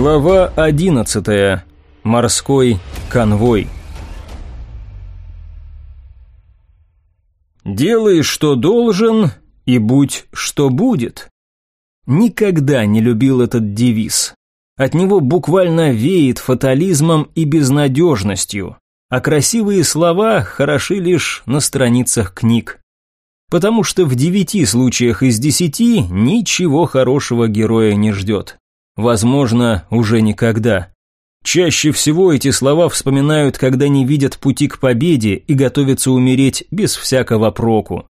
Глава 11. Морской конвой. Делай, что должен, и будь, что будет. Никогда не любил этот девиз. От него буквально веет фатализмом и безнадежностью, а красивые слова хороши лишь на страницах книг. Потому что в девяти случаях из десяти ничего хорошего героя не ждет. Возможно, уже никогда. Чаще всего эти слова вспоминают, когда не видят пути к победе и готовятся умереть без всякого проку.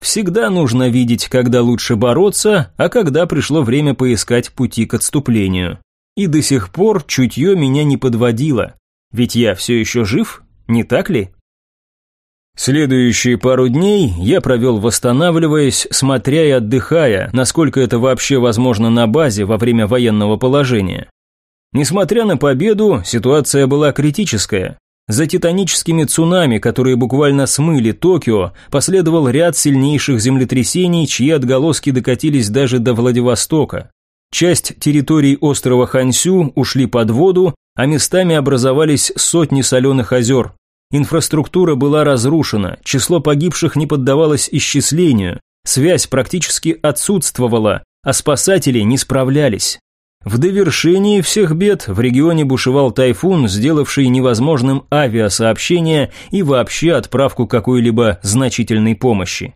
Всегда нужно видеть, когда лучше бороться, а когда пришло время поискать пути к отступлению. И до сих пор чутье меня не подводило. Ведь я все еще жив, не так ли? Следующие пару дней я провел восстанавливаясь, смотря и отдыхая, насколько это вообще возможно на базе во время военного положения. Несмотря на победу, ситуация была критическая. За титаническими цунами, которые буквально смыли Токио, последовал ряд сильнейших землетрясений, чьи отголоски докатились даже до Владивостока. Часть территорий острова Хансю ушли под воду, а местами образовались сотни соленых озер. Инфраструктура была разрушена, число погибших не поддавалось исчислению, связь практически отсутствовала, а спасатели не справлялись. В довершении всех бед в регионе бушевал тайфун, сделавший невозможным авиасообщение и вообще отправку какой-либо значительной помощи.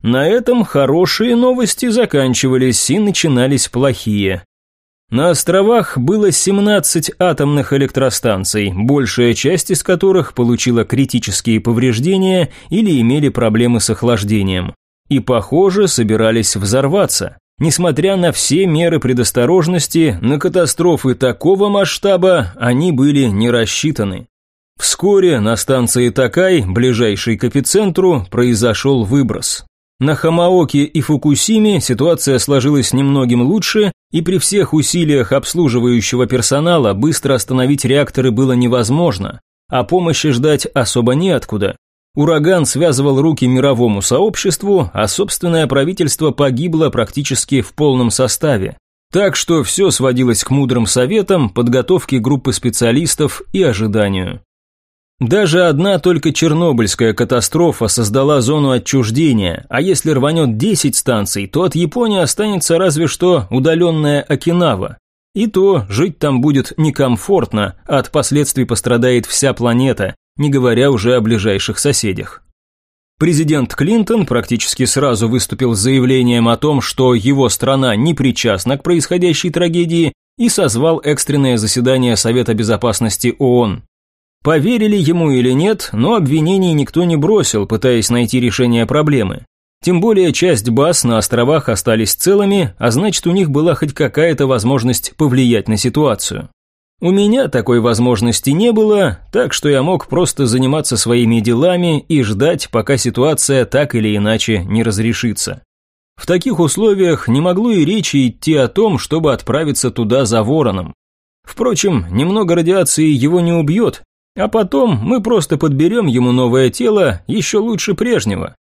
На этом хорошие новости заканчивались и начинались плохие. На островах было 17 атомных электростанций, большая часть из которых получила критические повреждения или имели проблемы с охлаждением. И, похоже, собирались взорваться. Несмотря на все меры предосторожности, на катастрофы такого масштаба они были не рассчитаны. Вскоре на станции Такай, ближайшей к эпицентру, произошел выброс. На Хамаоке и Фукусиме ситуация сложилась немногим лучше, и при всех усилиях обслуживающего персонала быстро остановить реакторы было невозможно, а помощи ждать особо неоткуда. Ураган связывал руки мировому сообществу, а собственное правительство погибло практически в полном составе. Так что все сводилось к мудрым советам, подготовке группы специалистов и ожиданию. Даже одна только Чернобыльская катастрофа создала зону отчуждения, а если рванет 10 станций, то от Японии останется разве что удаленная Окинава. И то жить там будет некомфортно, а от последствий пострадает вся планета, не говоря уже о ближайших соседях. Президент Клинтон практически сразу выступил с заявлением о том, что его страна не причастна к происходящей трагедии и созвал экстренное заседание Совета Безопасности ООН. Поверили ему или нет, но обвинений никто не бросил, пытаясь найти решение проблемы. Тем более часть баз на островах остались целыми, а значит у них была хоть какая-то возможность повлиять на ситуацию. У меня такой возможности не было, так что я мог просто заниматься своими делами и ждать, пока ситуация так или иначе не разрешится. В таких условиях не могло и речи идти о том, чтобы отправиться туда за вороном. Впрочем, немного радиации его не убьет, а потом мы просто подберем ему новое тело еще лучше прежнего.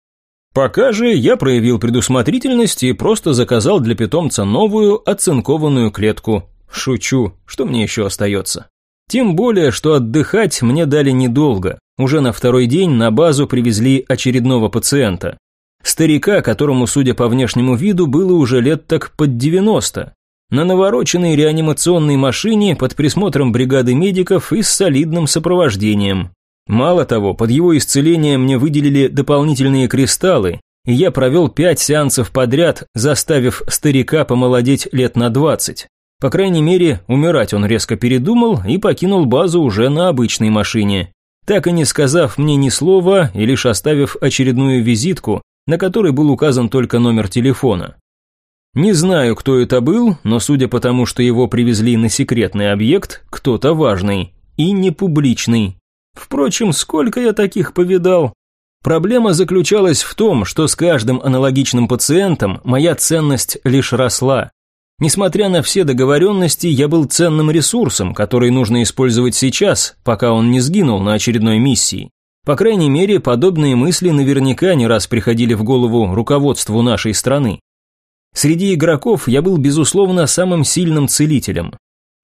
Пока же я проявил предусмотрительность и просто заказал для питомца новую оцинкованную клетку. Шучу, что мне еще остается. Тем более, что отдыхать мне дали недолго. Уже на второй день на базу привезли очередного пациента. Старика, которому, судя по внешнему виду, было уже лет так под 90 на навороченной реанимационной машине под присмотром бригады медиков и с солидным сопровождением. Мало того, под его исцеление мне выделили дополнительные кристаллы, и я провел пять сеансов подряд, заставив старика помолодеть лет на двадцать. По крайней мере, умирать он резко передумал и покинул базу уже на обычной машине. Так и не сказав мне ни слова и лишь оставив очередную визитку, на которой был указан только номер телефона. Не знаю, кто это был, но судя по тому, что его привезли на секретный объект, кто-то важный и не публичный. Впрочем, сколько я таких повидал. Проблема заключалась в том, что с каждым аналогичным пациентом моя ценность лишь росла. Несмотря на все договоренности, я был ценным ресурсом, который нужно использовать сейчас, пока он не сгинул на очередной миссии. По крайней мере, подобные мысли наверняка не раз приходили в голову руководству нашей страны. Среди игроков я был, безусловно, самым сильным целителем.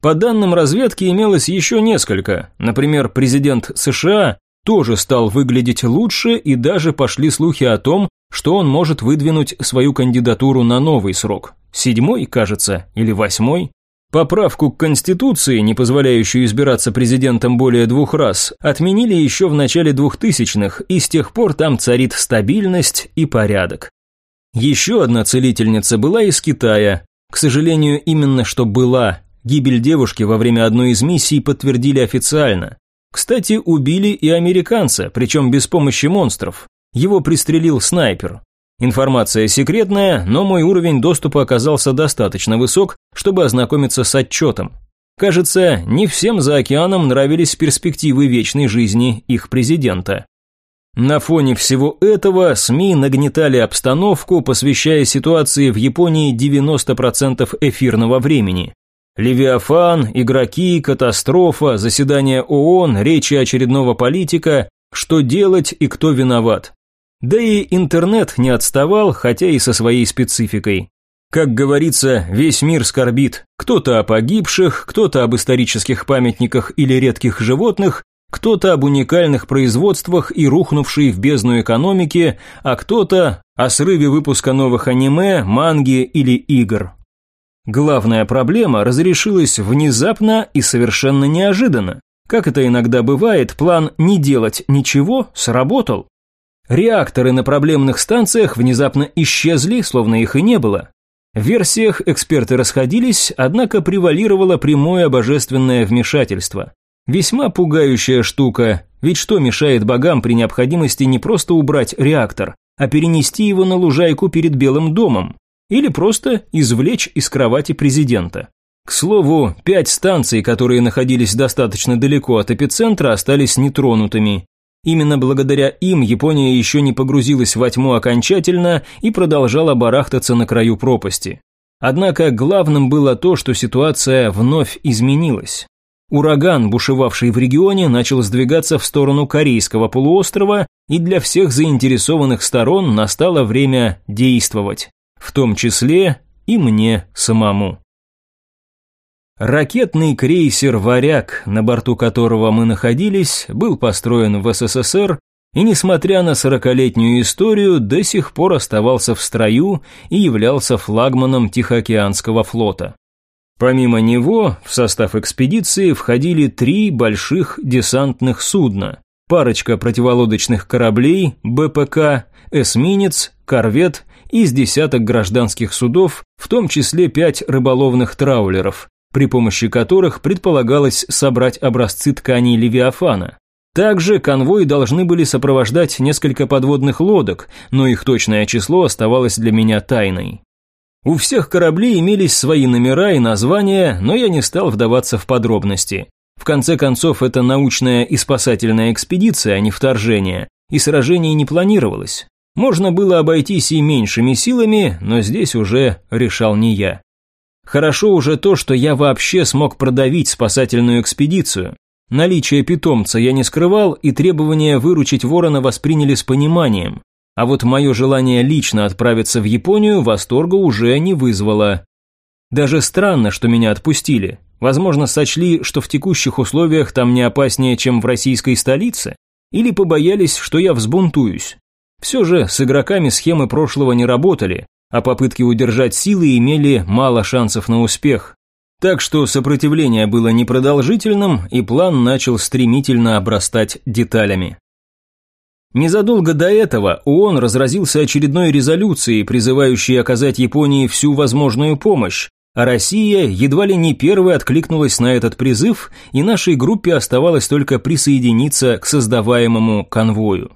По данным разведки имелось еще несколько. Например, президент США тоже стал выглядеть лучше и даже пошли слухи о том, что он может выдвинуть свою кандидатуру на новый срок. Седьмой, кажется, или восьмой. Поправку к Конституции, не позволяющую избираться президентом более двух раз, отменили еще в начале 2000-х, и с тех пор там царит стабильность и порядок. Еще одна целительница была из Китая. К сожалению, именно что была. Гибель девушки во время одной из миссий подтвердили официально. Кстати, убили и американца, причем без помощи монстров. Его пристрелил снайпер. Информация секретная, но мой уровень доступа оказался достаточно высок, чтобы ознакомиться с отчетом. Кажется, не всем за океаном нравились перспективы вечной жизни их президента. На фоне всего этого СМИ нагнетали обстановку, посвящая ситуации в Японии 90% эфирного времени. Левиафан, игроки, катастрофа, заседание ООН, речи очередного политика, что делать и кто виноват. Да и интернет не отставал, хотя и со своей спецификой. Как говорится, весь мир скорбит. Кто-то о погибших, кто-то об исторических памятниках или редких животных, кто-то об уникальных производствах и рухнувшей в бездну экономике, а кто-то о срыве выпуска новых аниме, манги или игр. Главная проблема разрешилась внезапно и совершенно неожиданно. Как это иногда бывает, план «не делать ничего» сработал. Реакторы на проблемных станциях внезапно исчезли, словно их и не было. В версиях эксперты расходились, однако превалировало прямое божественное вмешательство. Весьма пугающая штука, ведь что мешает богам при необходимости не просто убрать реактор, а перенести его на лужайку перед Белым домом? Или просто извлечь из кровати президента? К слову, пять станций, которые находились достаточно далеко от эпицентра, остались нетронутыми, Именно благодаря им Япония еще не погрузилась во тьму окончательно и продолжала барахтаться на краю пропасти. Однако главным было то, что ситуация вновь изменилась. Ураган, бушевавший в регионе, начал сдвигаться в сторону Корейского полуострова, и для всех заинтересованных сторон настало время действовать, в том числе и мне самому. Ракетный крейсер «Варяг», на борту которого мы находились, был построен в СССР и, несмотря на сорокалетнюю историю, до сих пор оставался в строю и являлся флагманом Тихоокеанского флота. Помимо него, в состав экспедиции входили три больших десантных судна, парочка противолодочных кораблей, БПК, эсминец, корвет и с десяток гражданских судов, в том числе пять рыболовных траулеров, при помощи которых предполагалось собрать образцы тканей Левиафана. Также конвой должны были сопровождать несколько подводных лодок, но их точное число оставалось для меня тайной. У всех кораблей имелись свои номера и названия, но я не стал вдаваться в подробности. В конце концов, это научная и спасательная экспедиция, а не вторжение, и сражений не планировалось. Можно было обойтись и меньшими силами, но здесь уже решал не я. Хорошо уже то, что я вообще смог продавить спасательную экспедицию. Наличие питомца я не скрывал, и требования выручить ворона восприняли с пониманием. А вот мое желание лично отправиться в Японию восторга уже не вызвало. Даже странно, что меня отпустили. Возможно, сочли, что в текущих условиях там не опаснее, чем в российской столице? Или побоялись, что я взбунтуюсь? Все же с игроками схемы прошлого не работали, а попытки удержать силы имели мало шансов на успех. Так что сопротивление было непродолжительным, и план начал стремительно обрастать деталями. Незадолго до этого ООН разразился очередной резолюцией, призывающей оказать Японии всю возможную помощь, а Россия едва ли не первой откликнулась на этот призыв, и нашей группе оставалось только присоединиться к создаваемому конвою.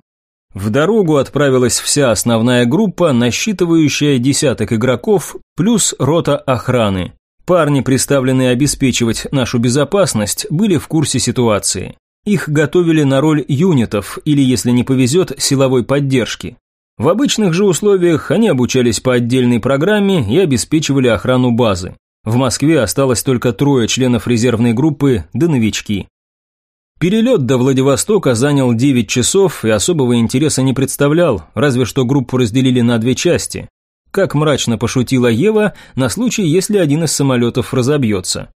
В дорогу отправилась вся основная группа, насчитывающая десяток игроков, плюс рота охраны. Парни, представленные обеспечивать нашу безопасность, были в курсе ситуации. Их готовили на роль юнитов или, если не повезет, силовой поддержки. В обычных же условиях они обучались по отдельной программе и обеспечивали охрану базы. В Москве осталось только трое членов резервной группы, да новички. Перелет до Владивостока занял 9 часов и особого интереса не представлял, разве что группу разделили на две части. Как мрачно пошутила Ева на случай, если один из самолетов разобьется.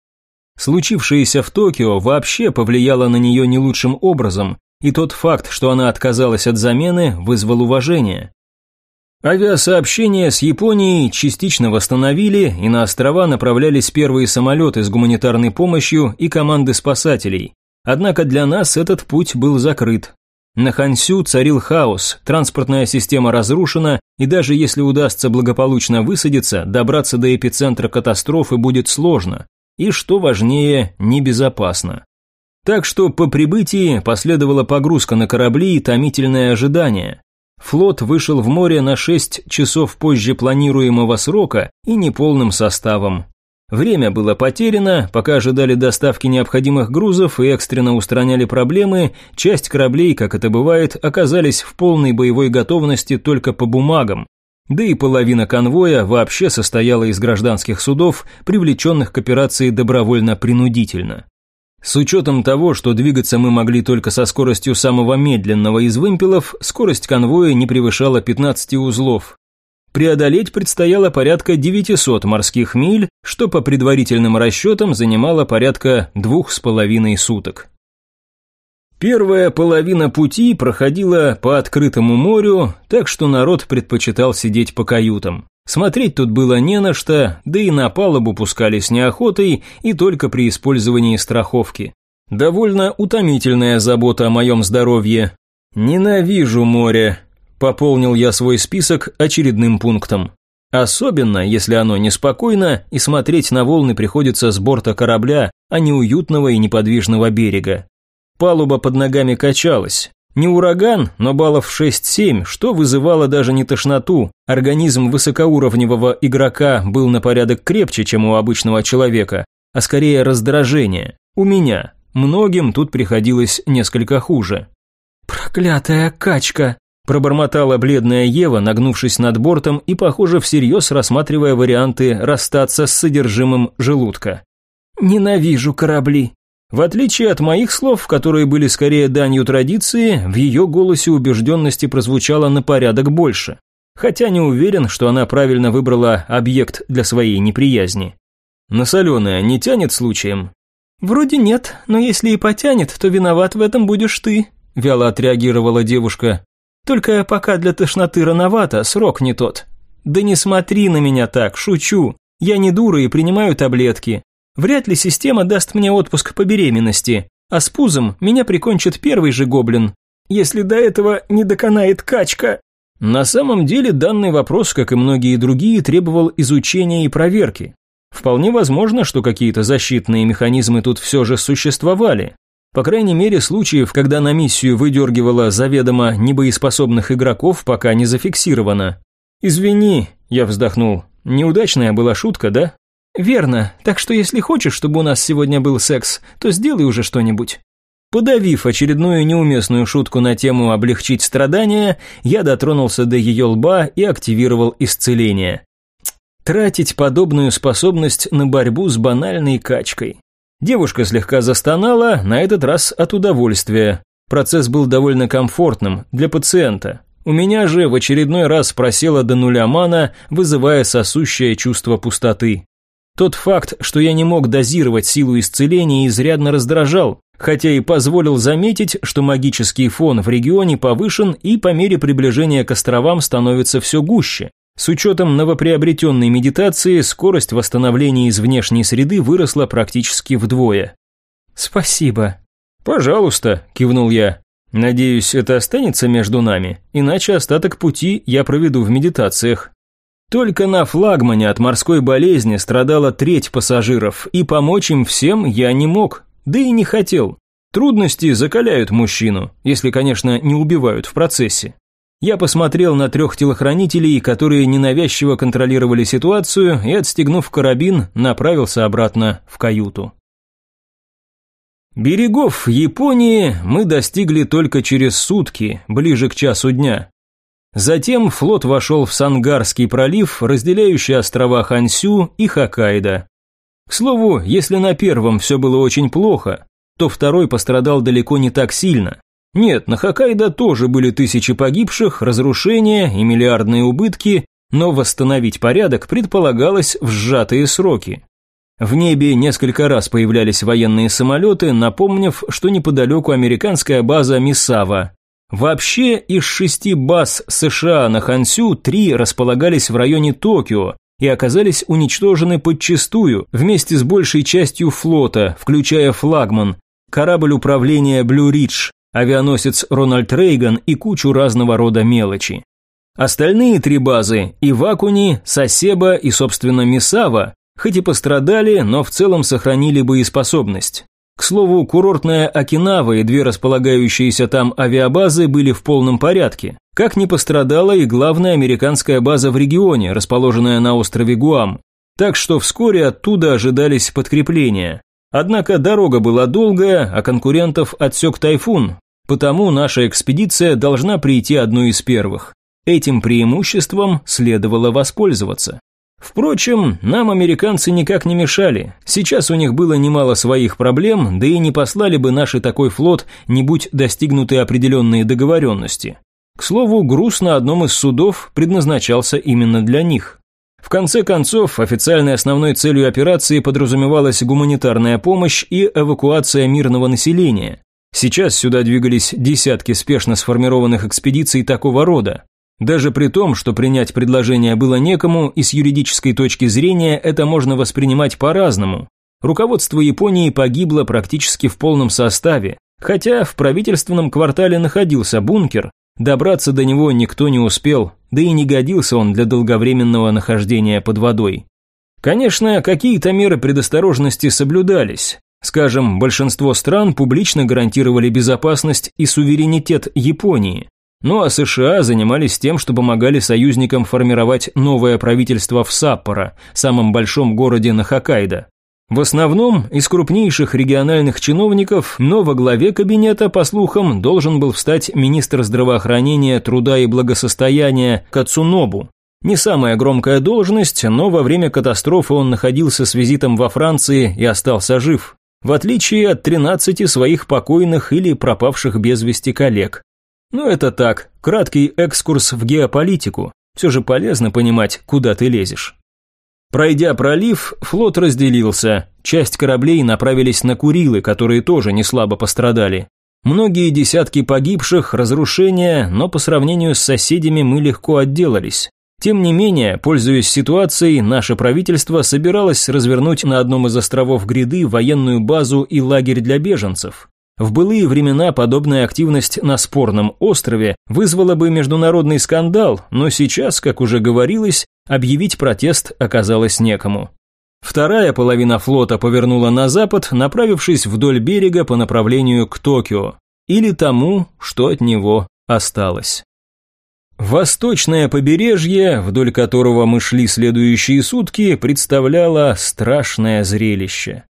Случившееся в Токио вообще повлияло на нее не лучшим образом, и тот факт, что она отказалась от замены, вызвал уважение. Авиасообщение с Японией частично восстановили, и на острова направлялись первые самолеты с гуманитарной помощью и команды спасателей. Однако для нас этот путь был закрыт. На Хансю царил хаос, транспортная система разрушена, и даже если удастся благополучно высадиться, добраться до эпицентра катастрофы будет сложно и, что важнее, небезопасно. Так что по прибытии последовала погрузка на корабли и томительное ожидание. Флот вышел в море на 6 часов позже планируемого срока и неполным составом. Время было потеряно, пока ожидали доставки необходимых грузов и экстренно устраняли проблемы, часть кораблей, как это бывает, оказались в полной боевой готовности только по бумагам, да и половина конвоя вообще состояла из гражданских судов, привлеченных к операции добровольно-принудительно. С учетом того, что двигаться мы могли только со скоростью самого медленного из вымпелов, скорость конвоя не превышала 15 узлов. Преодолеть предстояло порядка 900 морских миль, что по предварительным расчетам занимало порядка двух с половиной суток. Первая половина пути проходила по открытому морю, так что народ предпочитал сидеть по каютам. Смотреть тут было не на что, да и на палубу пускались неохотой и только при использовании страховки. Довольно утомительная забота о моем здоровье. «Ненавижу море», – пополнил я свой список очередным пунктом. Особенно, если оно неспокойно, и смотреть на волны приходится с борта корабля, а не уютного и неподвижного берега. Палуба под ногами качалась. Не ураган, но баллов 6-7, что вызывало даже не тошноту. Организм высокоуровневого игрока был на порядок крепче, чем у обычного человека, а скорее раздражение. У меня. Многим тут приходилось несколько хуже. «Проклятая качка!» Пробормотала бледная Ева, нагнувшись над бортом и, похоже, всерьез рассматривая варианты расстаться с содержимым желудка. «Ненавижу корабли. В отличие от моих слов, которые были скорее данью традиции, в ее голосе убежденности прозвучало на порядок больше. Хотя не уверен, что она правильно выбрала объект для своей неприязни. На соленое не тянет случаем? Вроде нет, но если и потянет, то виноват в этом будешь ты, вяло отреагировала девушка. Только пока для тошноты рановато, срок не тот. Да не смотри на меня так, шучу. Я не дура и принимаю таблетки. Вряд ли система даст мне отпуск по беременности, а с пузом меня прикончит первый же гоблин, если до этого не доконает качка. На самом деле данный вопрос, как и многие другие, требовал изучения и проверки. Вполне возможно, что какие-то защитные механизмы тут все же существовали. По крайней мере, случаев, когда на миссию выдергивало заведомо небоеспособных игроков, пока не зафиксировано. «Извини», – я вздохнул, – «неудачная была шутка, да?» «Верно, так что если хочешь, чтобы у нас сегодня был секс, то сделай уже что-нибудь». Подавив очередную неуместную шутку на тему облегчить страдания, я дотронулся до ее лба и активировал исцеление. Тратить подобную способность на борьбу с банальной качкой. Девушка слегка застонала, на этот раз от удовольствия. Процесс был довольно комфортным для пациента. У меня же в очередной раз просела до нуля мана, вызывая сосущее чувство пустоты. Тот факт, что я не мог дозировать силу исцеления, изрядно раздражал, хотя и позволил заметить, что магический фон в регионе повышен и по мере приближения к островам становится все гуще. С учетом новоприобретенной медитации скорость восстановления из внешней среды выросла практически вдвое. «Спасибо». «Пожалуйста», – кивнул я. «Надеюсь, это останется между нами, иначе остаток пути я проведу в медитациях». Только на флагмане от морской болезни страдала треть пассажиров, и помочь им всем я не мог, да и не хотел. Трудности закаляют мужчину, если, конечно, не убивают в процессе. Я посмотрел на трех телохранителей, которые ненавязчиво контролировали ситуацию, и, отстегнув карабин, направился обратно в каюту. Берегов Японии мы достигли только через сутки, ближе к часу дня. Затем флот вошел в Сангарский пролив, разделяющий острова Хансю и Хоккайдо. К слову, если на первом все было очень плохо, то второй пострадал далеко не так сильно. Нет, на Хоккайдо тоже были тысячи погибших, разрушения и миллиардные убытки, но восстановить порядок предполагалось в сжатые сроки. В небе несколько раз появлялись военные самолеты, напомнив, что неподалеку американская база Мисава. Вообще, из шести баз США на Хансю три располагались в районе Токио и оказались уничтожены подчистую вместе с большей частью флота, включая флагман, корабль управления Блю Ридж, авианосец Рональд Рейган и кучу разного рода мелочи. Остальные три базы – Ивакуни, Сосеба и, собственно, Мисава – хоть и пострадали, но в целом сохранили боеспособность. К слову, курортная Окинава и две располагающиеся там авиабазы были в полном порядке. Как не пострадала и главная американская база в регионе, расположенная на острове Гуам. Так что вскоре оттуда ожидались подкрепления. Однако дорога была долгая, а конкурентов отсек тайфун, потому наша экспедиция должна прийти одной из первых. Этим преимуществом следовало воспользоваться. Впрочем, нам американцы никак не мешали. Сейчас у них было немало своих проблем, да и не послали бы наши такой флот, не будь достигнуты определенные договоренности. К слову, груз на одном из судов предназначался именно для них. В конце концов, официальной основной целью операции подразумевалась гуманитарная помощь и эвакуация мирного населения. Сейчас сюда двигались десятки спешно сформированных экспедиций такого рода. Даже при том, что принять предложение было некому, и с юридической точки зрения это можно воспринимать по-разному. Руководство Японии погибло практически в полном составе, хотя в правительственном квартале находился бункер, Добраться до него никто не успел, да и не годился он для долговременного нахождения под водой. Конечно, какие-то меры предосторожности соблюдались. Скажем, большинство стран публично гарантировали безопасность и суверенитет Японии. Ну а США занимались тем, что помогали союзникам формировать новое правительство в Саппоро, самом большом городе на Хоккайдо. В основном из крупнейших региональных чиновников, но во главе кабинета, по слухам, должен был встать министр здравоохранения, труда и благосостояния Кацунобу. Не самая громкая должность, но во время катастрофы он находился с визитом во Франции и остался жив, в отличие от 13 своих покойных или пропавших без вести коллег. Но это так, краткий экскурс в геополитику. Все же полезно понимать, куда ты лезешь. Пройдя пролив, флот разделился. Часть кораблей направились на Курилы, которые тоже не слабо пострадали. Многие десятки погибших, разрушения, но по сравнению с соседями мы легко отделались. Тем не менее, пользуясь ситуацией, наше правительство собиралось развернуть на одном из островов гряды военную базу и лагерь для беженцев. В былые времена подобная активность на спорном острове вызвала бы международный скандал, но сейчас, как уже говорилось, объявить протест оказалось некому. Вторая половина флота повернула на запад, направившись вдоль берега по направлению к Токио, или тому, что от него осталось. Восточное побережье, вдоль которого мы шли следующие сутки, представляло страшное зрелище.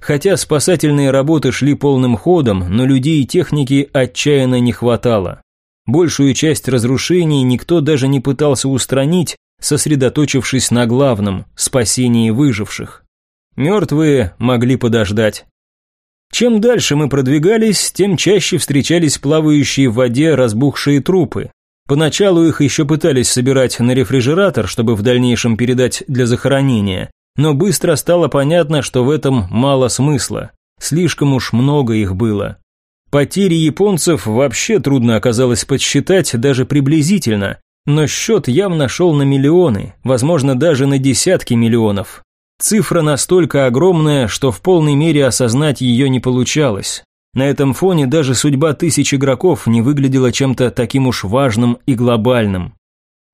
Хотя спасательные работы шли полным ходом, но людей и техники отчаянно не хватало. Большую часть разрушений никто даже не пытался устранить, сосредоточившись на главном – спасении выживших. Мертвые могли подождать. Чем дальше мы продвигались, тем чаще встречались плавающие в воде разбухшие трупы. Поначалу их еще пытались собирать на рефрижератор, чтобы в дальнейшем передать для захоронения, но быстро стало понятно, что в этом мало смысла. Слишком уж много их было. Потери японцев вообще трудно оказалось подсчитать даже приблизительно, но счет явно шел на миллионы, возможно даже на десятки миллионов. Цифра настолько огромная, что в полной мере осознать ее не получалось. На этом фоне даже судьба тысяч игроков не выглядела чем-то таким уж важным и глобальным.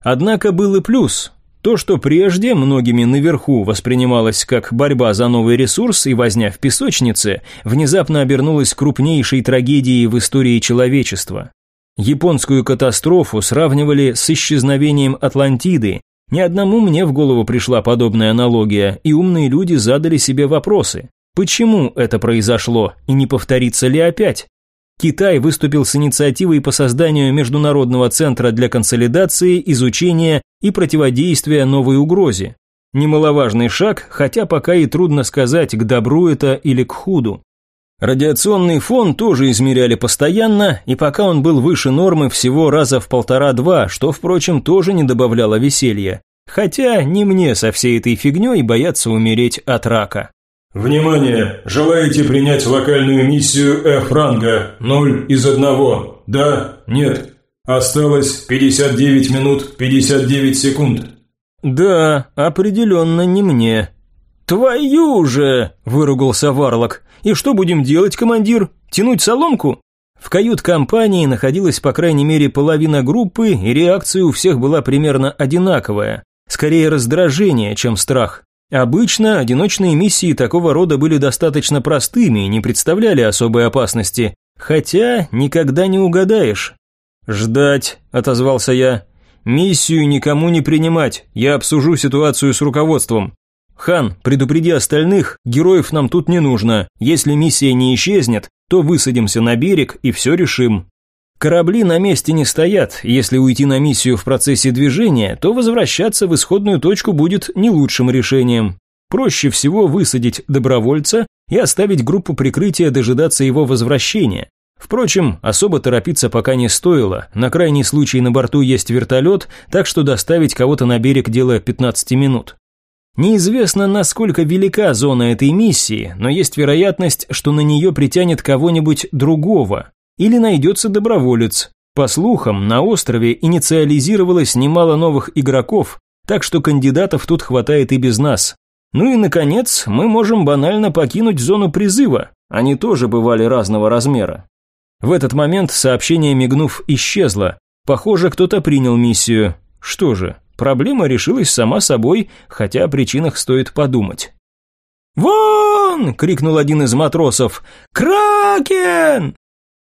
Однако был и плюс. То, что прежде многими наверху воспринималось как борьба за новый ресурс и возня в песочнице, внезапно обернулось крупнейшей трагедией в истории человечества. Японскую катастрофу сравнивали с исчезновением Атлантиды. Ни одному мне в голову пришла подобная аналогия, и умные люди задали себе вопросы. Почему это произошло и не повторится ли опять? Китай выступил с инициативой по созданию Международного центра для консолидации, изучения и противодействия новой угрозе. Немаловажный шаг, хотя пока и трудно сказать, к добру это или к худу. Радиационный фон тоже измеряли постоянно, и пока он был выше нормы всего раза в полтора-два, что, впрочем, тоже не добавляло веселья. Хотя не мне со всей этой фигней бояться умереть от рака. «Внимание! Желаете принять локальную миссию F-ранга? Ноль из одного. Да? Нет? Осталось 59 минут 59 секунд». «Да, определенно не мне». «Твою же!» – выругался Варлок. «И что будем делать, командир? Тянуть соломку?» В кают-компании находилась по крайней мере половина группы, и реакция у всех была примерно одинаковая. Скорее раздражение, чем страх. Обычно одиночные миссии такого рода были достаточно простыми и не представляли особой опасности, хотя никогда не угадаешь. «Ждать», – отозвался я. «Миссию никому не принимать, я обсужу ситуацию с руководством. Хан, предупреди остальных, героев нам тут не нужно. Если миссия не исчезнет, то высадимся на берег и все решим». Корабли на месте не стоят, если уйти на миссию в процессе движения, то возвращаться в исходную точку будет не лучшим решением. Проще всего высадить добровольца и оставить группу прикрытия дожидаться его возвращения. Впрочем, особо торопиться пока не стоило, на крайний случай на борту есть вертолет, так что доставить кого-то на берег дело 15 минут. Неизвестно, насколько велика зона этой миссии, но есть вероятность, что на нее притянет кого-нибудь другого, или найдется доброволец. По слухам, на острове инициализировалось немало новых игроков, так что кандидатов тут хватает и без нас. Ну и, наконец, мы можем банально покинуть зону призыва, они тоже бывали разного размера. В этот момент сообщение, мигнув, исчезло. Похоже, кто-то принял миссию. Что же, проблема решилась сама собой, хотя о причинах стоит подумать. «Вон!» – крикнул один из матросов. «Кракен!»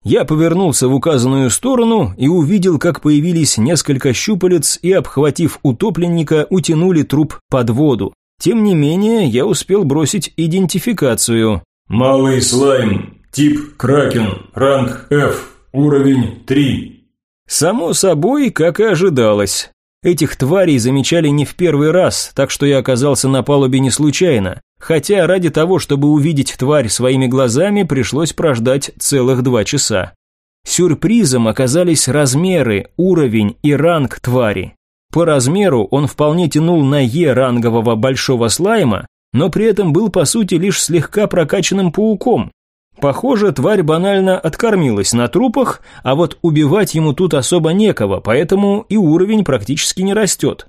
Я повернулся в указанную сторону и увидел, как появились несколько щупалец и, обхватив утопленника, утянули труп под воду. Тем не менее, я успел бросить идентификацию. «Малый слайм. Тип Кракен. Ранг F. Уровень 3». Само собой, как и ожидалось. Этих тварей замечали не в первый раз, так что я оказался на палубе не случайно. Хотя ради того, чтобы увидеть тварь своими глазами, пришлось прождать целых два часа. Сюрпризом оказались размеры, уровень и ранг твари. По размеру он вполне тянул на Е-рангового большого слайма, но при этом был по сути лишь слегка прокачанным пауком. Похоже, тварь банально откормилась на трупах, а вот убивать ему тут особо некого, поэтому и уровень практически не растет.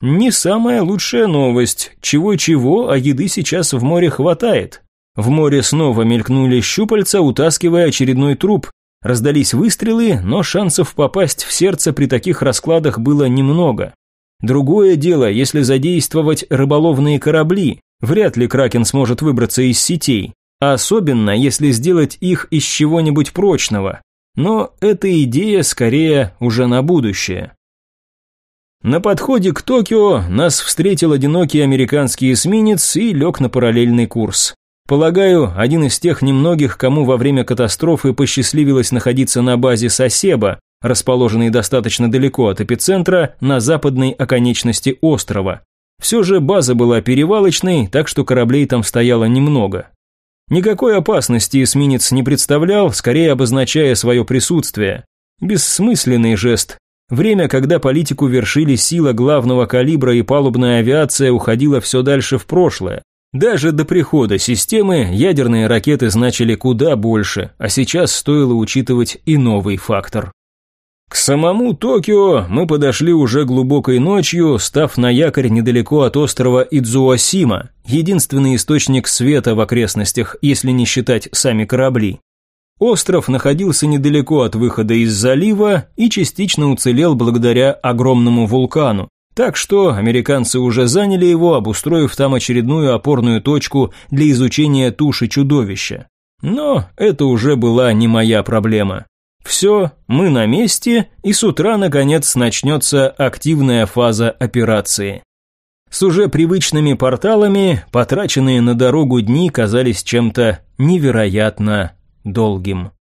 Не самая лучшая новость. Чего-чего, а еды сейчас в море хватает. В море снова мелькнули щупальца, утаскивая очередной труп. Раздались выстрелы, но шансов попасть в сердце при таких раскладах было немного. Другое дело, если задействовать рыболовные корабли. Вряд ли Кракен сможет выбраться из сетей. Особенно, если сделать их из чего-нибудь прочного. Но эта идея скорее уже на будущее. На подходе к Токио нас встретил одинокий американский эсминец и лег на параллельный курс. Полагаю, один из тех немногих, кому во время катастрофы посчастливилось находиться на базе Сосеба, расположенной достаточно далеко от эпицентра, на западной оконечности острова. Все же база была перевалочной, так что кораблей там стояло немного. Никакой опасности эсминец не представлял, скорее обозначая свое присутствие. Бессмысленный жест, Время, когда политику вершили сила главного калибра и палубная авиация, уходило все дальше в прошлое. Даже до прихода системы ядерные ракеты значили куда больше, а сейчас стоило учитывать и новый фактор. К самому Токио мы подошли уже глубокой ночью, став на якорь недалеко от острова Идзуосима, единственный источник света в окрестностях, если не считать сами корабли. Остров находился недалеко от выхода из залива и частично уцелел благодаря огромному вулкану. Так что американцы уже заняли его, обустроив там очередную опорную точку для изучения туши чудовища. Но это уже была не моя проблема. Все, мы на месте, и с утра, наконец, начнется активная фаза операции. С уже привычными порталами потраченные на дорогу дни казались чем-то невероятно долгим.